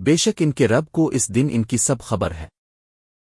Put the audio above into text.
بے شک ان کے رب کو اس دن ان کی سب خبر ہے۔